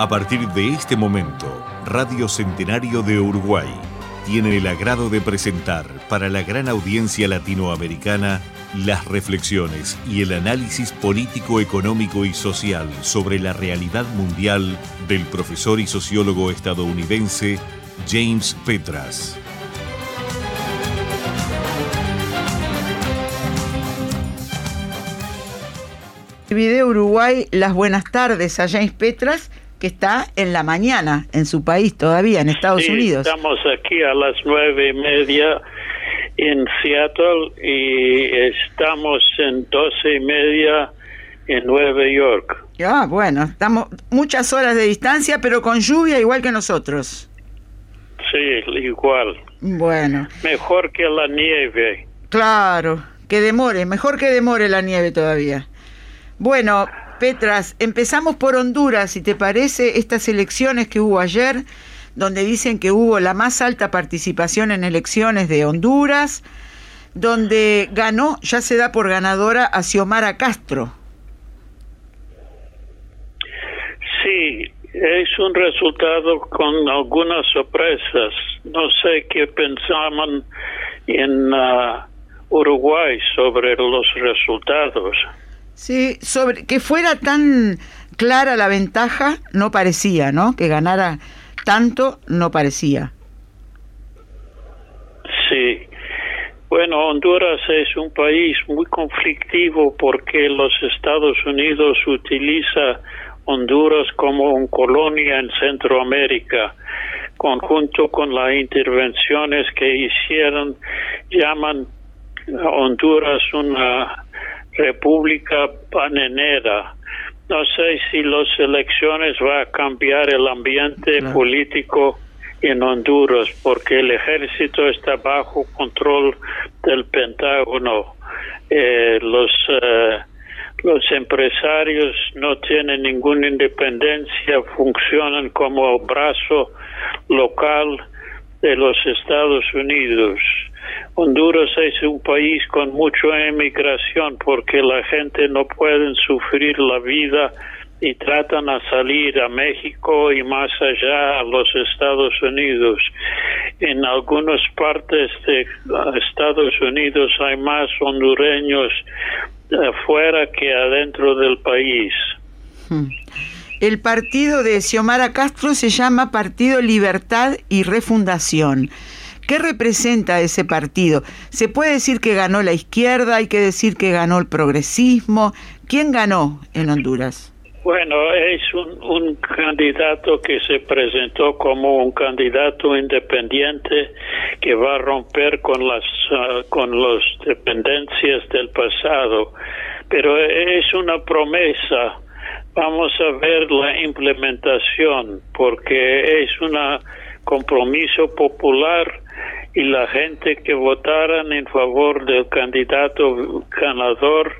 A partir de este momento, Radio Centenario de Uruguay tiene el agrado de presentar para la gran audiencia latinoamericana las reflexiones y el análisis político, económico y social sobre la realidad mundial del profesor y sociólogo estadounidense James Petras. Video Uruguay, las buenas tardes a James Petras que está en la mañana en su país todavía, en Estados Sí, Unidos. Estamos aquí a las nueve y media en Seattle y estamos en doce y media en Nueva York. Ah, bueno, estamos muchas horas de distancia, pero con lluvia igual que nosotros. Sí, igual. Bueno, Mejor que la nieve. claro, que demore, mejor que demore la nieve todavía. Bueno, Petras, empezamos por Honduras, si te parece, estas elecciones que hubo ayer, donde dicen que hubo la más alta participación en elecciones de Honduras, donde ganó, ya se da por ganadora a Xiomara Castro. Sí, es un resultado con algunas sorpresas. No sé qué pensaban en ah, Uruguay sobre los resultados. Sí, sobre que fuera tan clara la ventaja, no parecía, ¿no? Que ganara tanto, no parecía. Sí. Bueno, Honduras es un país muy conflictivo porque los Estados Unidos utiliza Honduras como una colonia en Centroamérica, conjunto con las intervenciones que hicieron, llaman a Honduras una república panenera. No sé si las elecciones va a cambiar el ambiente Claro. político en Honduras porque el ejército está bajo control del Pentágono. Eh, los eh, los empresarios no tienen ninguna independencia, funcionan como brazo local de los Estados Unidos. Honduras es un país con mucha emigración porque la gente no puede sufrir la vida y tratan a salir a México y más allá a los Estados Unidos. En algunas partes de Estados Unidos hay más hondureños afuera que adentro del país. Hmm. El partido de Xiomara Castro se llama Partido Libertad y Refundación. ¿Qué representa ese partido? Se puede decir que ganó la izquierda, hay que decir que ganó el progresismo. ¿Quién ganó en Honduras? Bueno, es un, un candidato que se presentó como un candidato independiente que va a romper con las ah, con las dependencias del pasado, pero es una promesa. Vamos a ver la implementación porque es un compromiso popular y la gente que votaran en favor del candidato ganador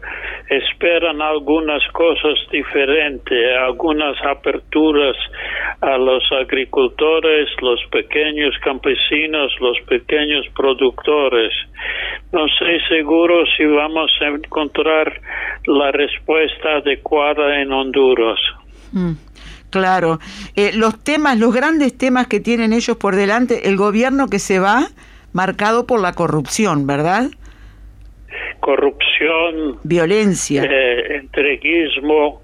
esperan algunas cosas diferentes, algunas aperturas a los agricultores, los pequeños campesinos, los pequeños productores. No sé seguro si vamos a encontrar la respuesta adecuada en Honduras. Mm, claro. Eh, los temas, los grandes temas que tienen ellos por delante, el gobierno que se va marcado por la corrupción, ¿verdad? Corrupción, Violencia. eh, entreguismo,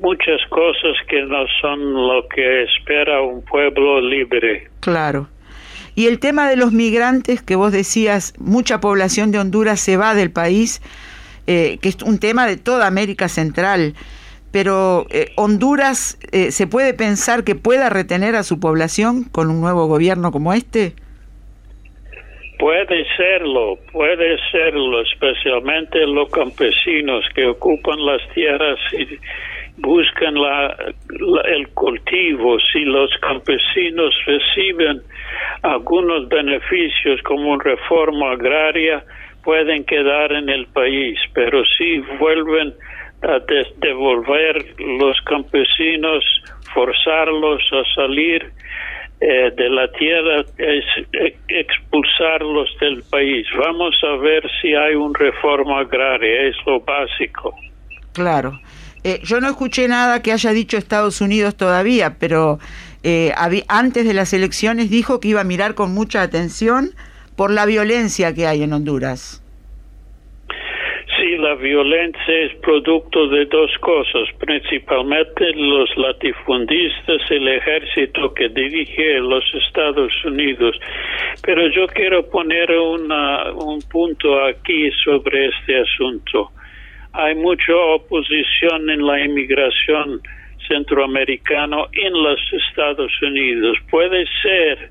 muchas cosas que no son lo que espera un pueblo libre. Claro. Y el tema de los migrantes, que vos decías, mucha población de Honduras se va del país, eh, que es un tema de toda América Central, pero eh, Honduras, eh, ¿se puede pensar que pueda retener a su población con un nuevo gobierno como este? Puede serlo, puede serlo, especialmente los campesinos que ocupan las tierras y buscan la, la- el cultivo. Si los campesinos reciben algunos beneficios como una reforma agraria, pueden quedar en el país, pero si vuelven a devolver los campesinos, forzarlos a salir, eh, de la tierra eh, expulsarlos del país. Vamos a ver si hay una reforma agraria, es lo básico. Claro. Eh, yo no escuché nada que haya dicho Estados Unidos todavía, pero eh, antes de las elecciones dijo que iba a mirar con mucha atención por la violencia que hay en Honduras. Sí, la violencia es producto de dos cosas, principalmente los latifundistas, el ejército que dirige los Estados Unidos. Pero yo quiero poner una, un punto aquí sobre este asunto. Hay mucha oposición en la inmigración centroamericana en los Estados Unidos. Puede ser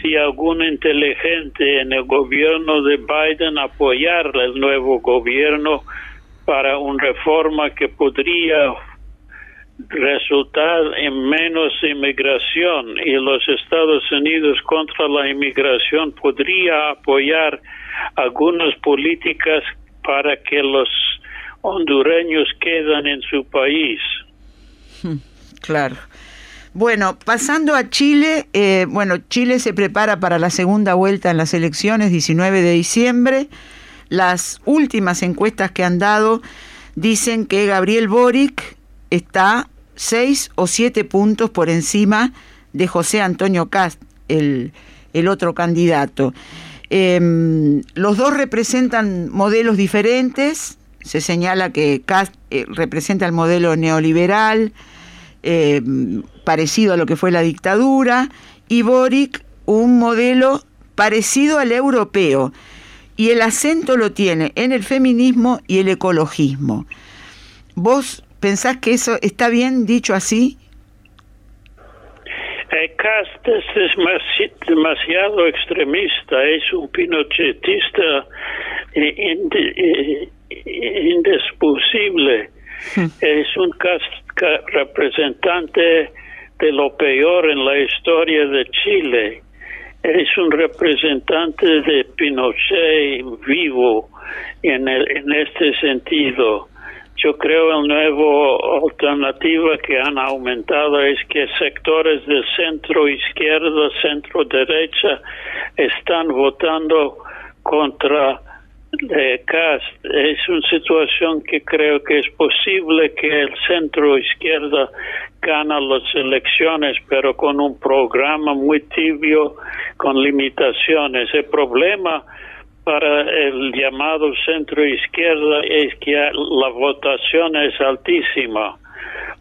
si algún inteligente en el gobierno de Biden apoyar el nuevo gobierno para una reforma que podría resultar en menos inmigración y los Estados Unidos contra la inmigración podría apoyar algunas políticas para que los hondureños quedan en su país. Claro. Bueno, pasando a Chile, eh, bueno, Chile se prepara para la segunda vuelta en las elecciones, 19 de diciembre. Las últimas encuestas que han dado dicen que Gabriel Boric está seis o siete puntos por encima de José Antonio Cast, el, otro candidato. Em, los dos representan modelos diferentes. Se señala que Cast eh, representa el modelo neoliberal, eh, parecido a lo que fue la dictadura, y Boric un modelo parecido al europeo, y el acento lo tiene en el feminismo y el ecologismo. ¿Vos pensás que eso está bien dicho así? Cast es demasiado extremista, es un pinochetista eh, Es un representante de lo peor en la historia de Chile. Es un representante de Pinochet vivo en, en este sentido. Yo creo el nuevo alternativa que han aumentado es que sectores de centro izquierda, centro derecha están votando contra de es una situación que creo que es posible que el centro izquierda gana las elecciones, pero con un programa muy tibio, con limitaciones. El problema para el llamado centro izquierda es que la votación es altísima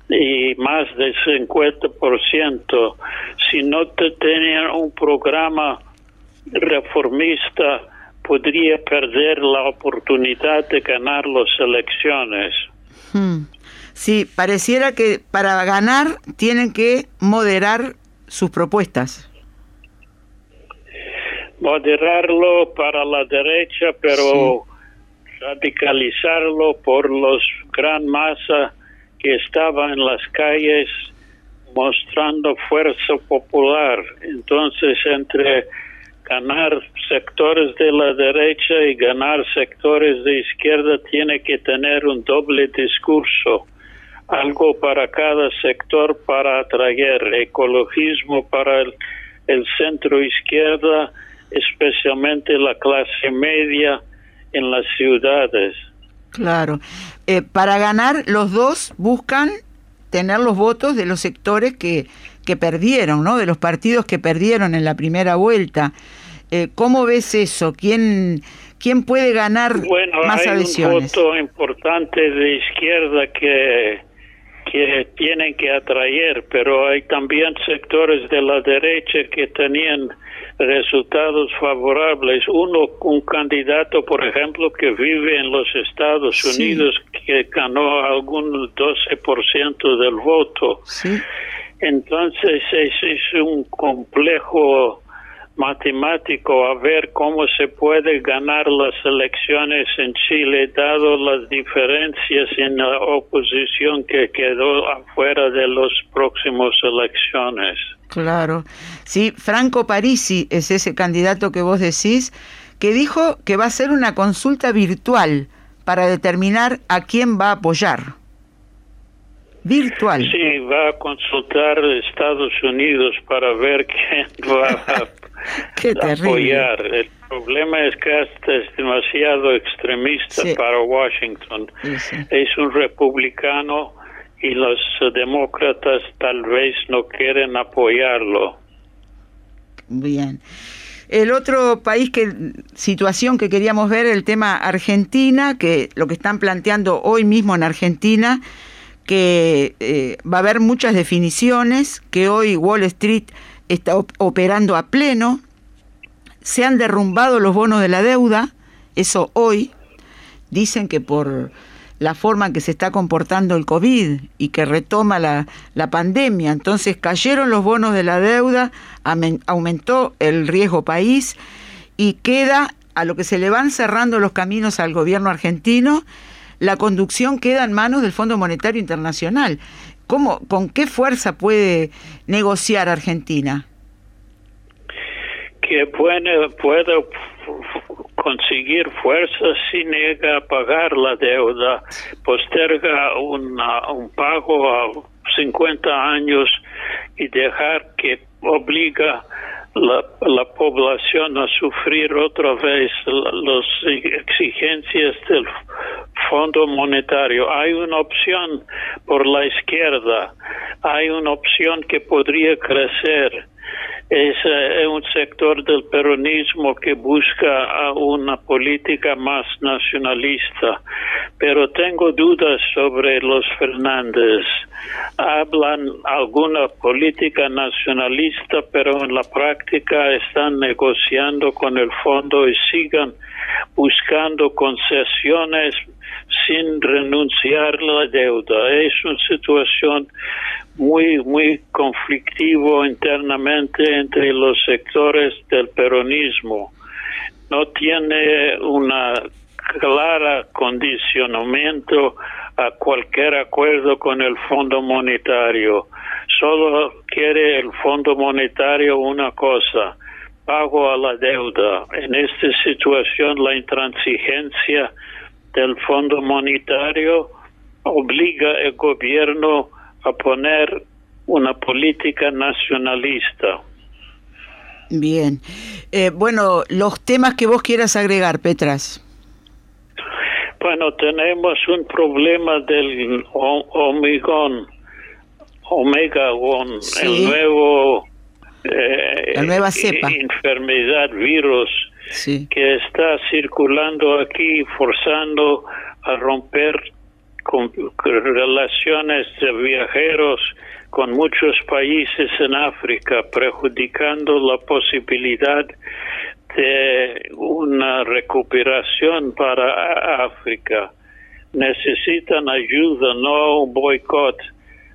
y más del 50%. Si no te tenían un programa reformista, podría perder la oportunidad de ganar las elecciones. Hmm. Sí, pareciera que para ganar tienen que moderar sus propuestas. Moderarlo para la derecha, pero radicalizarlo por los gran masa que estaba en las calles mostrando fuerza popular. Entonces, entre ganar sectores de la derecha y ganar sectores de izquierda tiene que tener un doble discurso, algo para cada sector para atraer, ecologismo para el, centro izquierda, especialmente la clase media en las ciudades. Claro, eh, para ganar los dos buscan tener los votos de los sectores que que perdieron, ¿no? De los partidos que perdieron en la primera vuelta. Eh, ¿Cómo ves eso? ¿Quién, quién puede ganar bueno, más hay un voto importante de izquierda que, que tienen que atraer, pero hay también sectores de la derecha que tenían resultados favorables. Uno, un candidato, por ejemplo, que vive en los Estados Unidos, que ganó algún 12% del voto. Sí. Entonces es, es un complejo matemático a ver cómo se puede ganar las elecciones en Chile, dado las diferencias en la oposición que quedó afuera de las próximas elecciones. Claro. Sí, Franco Parisi es ese candidato que vos decís, que dijo que va a ser una consulta virtual para determinar a quién va a apoyar virtual. Sí, va a consultar Estados Unidos para ver quién va a apoyar. El problema es que este es demasiado extremista para Washington. Es un republicano y los demócratas tal vez no quieren apoyarlo. Bien. El otro país que situación que queríamos ver el tema Argentina, que lo que están planteando hoy mismo en Argentina, que eh, va a haber muchas definiciones, que hoy Wall Street está operando a pleno, se han derrumbado los bonos de la deuda, eso hoy, dicen que por la forma en que se está comportando el COVID y que retoma la, la pandemia. Entonces cayeron los bonos de la deuda, aumentó el riesgo país y queda a lo que se le van cerrando los caminos al gobierno argentino, la conducción queda en manos del Fondo Monetario Internacional. ¿Cómo, ¿Con qué fuerza puede negociar Argentina? Que puede, puede conseguir fuerza si nega a pagar la deuda, posterga un pago a 50 años y dejar que obliga la, la población a sufrir otra vez las exigencias del Fondo Monetario. Hay una opción por la izquierda, hay una opción que podría crecer es eh, un sector del peronismo que busca una política más nacionalista, pero tengo dudas sobre los Fernández. Hablan alguna política nacionalista, pero en la práctica están negociando con el fondo y sigan buscando concesiones sin renunciar la deuda. Es una situación muy, muy conflictivo internamente entre los sectores del peronismo. No tiene una clara condicionamiento a cualquier acuerdo con el Fondo Monetario. Solo quiere el Fondo Monetario una cosa, pago a la deuda. En esta situación la intransigencia del Fondo Monetario obliga al gobierno a poner una política nacionalista. Bien. Eh, bueno, los temas que vos quieras agregar, Petras. Bueno, tenemos un problema del omigón, omega el nuevo eh, la nueva cepa. enfermedad, virus que está circulando aquí, forzando a romper relaciones de viajeros con muchos países en África, perjudicando la posibilidad de una recuperación para África. Necesitan ayuda, no un boicot,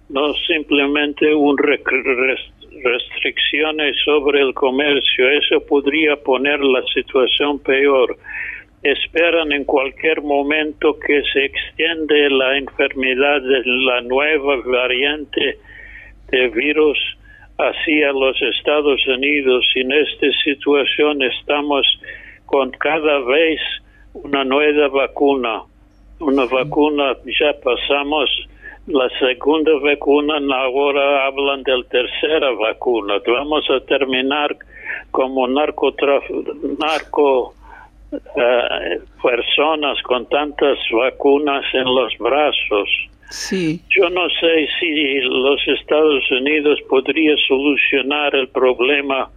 no simplemente un restricciones sobre el comercio. Eso podría poner la situación peor esperan en cualquier momento que se extiende la enfermedad de la nueva variante de virus hacia los Estados Unidos. Y en esta situación estamos con cada vez una nueva vacuna. Una vacuna, ya pasamos la segunda vacuna, ahora hablan de la tercera vacuna. Vamos a terminar como narco eh, personas con tantas vacunas en los brazos. Sí. Yo no sé si los Estados Unidos podría solucionar el problema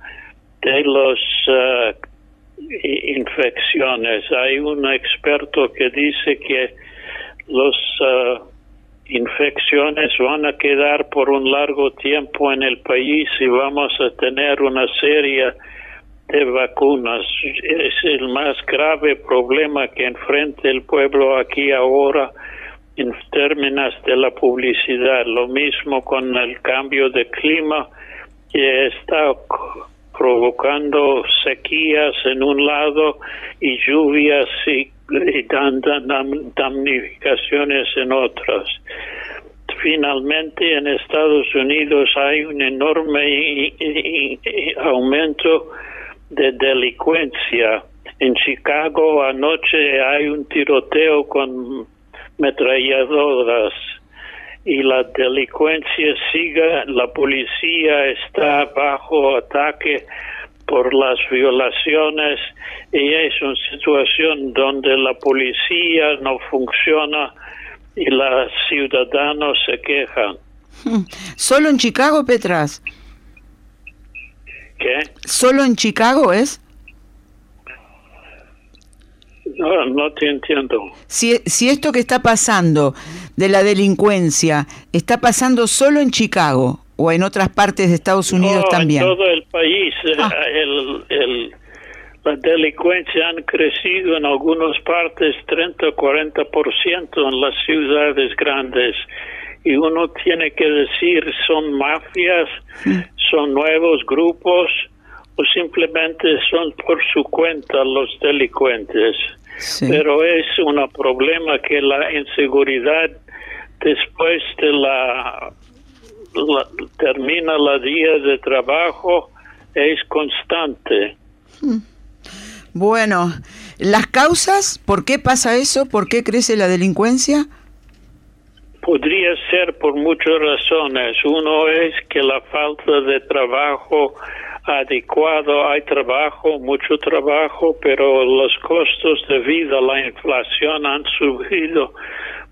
de las eh, infecciones. Hay un experto que dice que las uh, infecciones van a quedar por un largo tiempo en el país y vamos a tener una serie de vacunas. Es el más grave problema que enfrenta el pueblo aquí ahora en términos de la publicidad. Lo mismo con el cambio de clima que está provocando sequías en un lado y lluvias y, damnificaciones en otras. Finalmente en Estados Unidos hay un enorme aumento de delincuencia. En Chicago anoche hay un tiroteo con metralladoras y la delincuencia sigue, la policía está bajo ataque por las violaciones y es una situación donde la policía no funciona y los ciudadanos se quejan. ¿Solo en Chicago, Petras? ¿Qué? ¿Solo en Chicago es? No, no te entiendo. Si, si esto que está pasando de la delincuencia está pasando solo en Chicago o en otras partes de Estados Unidos también. En todo el país. Ah. El, el, la delincuencia han crecido en algunas partes 30 o 40% en las ciudades grandes. Y uno tiene que decir, son mafias, son nuevos grupos o simplemente son por su cuenta los delincuentes. Pero es un problema que la inseguridad después de la, termina la día de trabajo es constante. Hmm. Bueno, las causas, ¿por qué pasa eso? ¿Por qué crece la delincuencia? Podría ser por muchas razones. Uno es que la falta de trabajo adecuado, hay trabajo, mucho trabajo, pero los costos de vida, la inflación han subido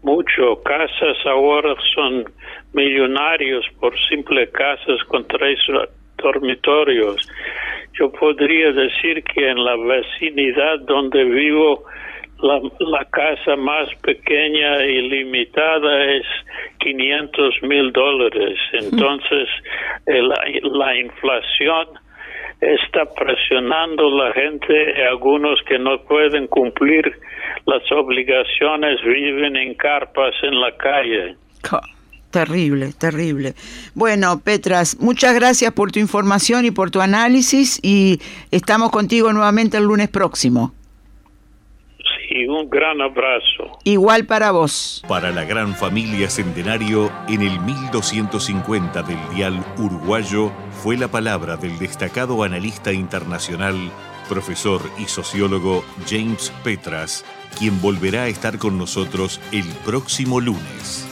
mucho. Casas ahora son millonarios por simple casas con tres dormitorios. Yo podría decir que en la vecinidad donde vivo, la, casa más pequeña y limitada es 500 mil dólares. Entonces, la inflación está presionando la gente, algunos que no pueden cumplir las obligaciones viven en carpas en la calle. Terrible, terrible. Bueno, Petras, muchas gracias por tu información y por tu análisis y estamos contigo nuevamente el lunes próximo. Sí, un gran abrazo. Igual para vos. Para la gran familia Centenario, en el 1250 del dial uruguayo fue la palabra del destacado analista internacional, profesor y sociólogo James Petras, quien volverá a estar con nosotros el próximo lunes.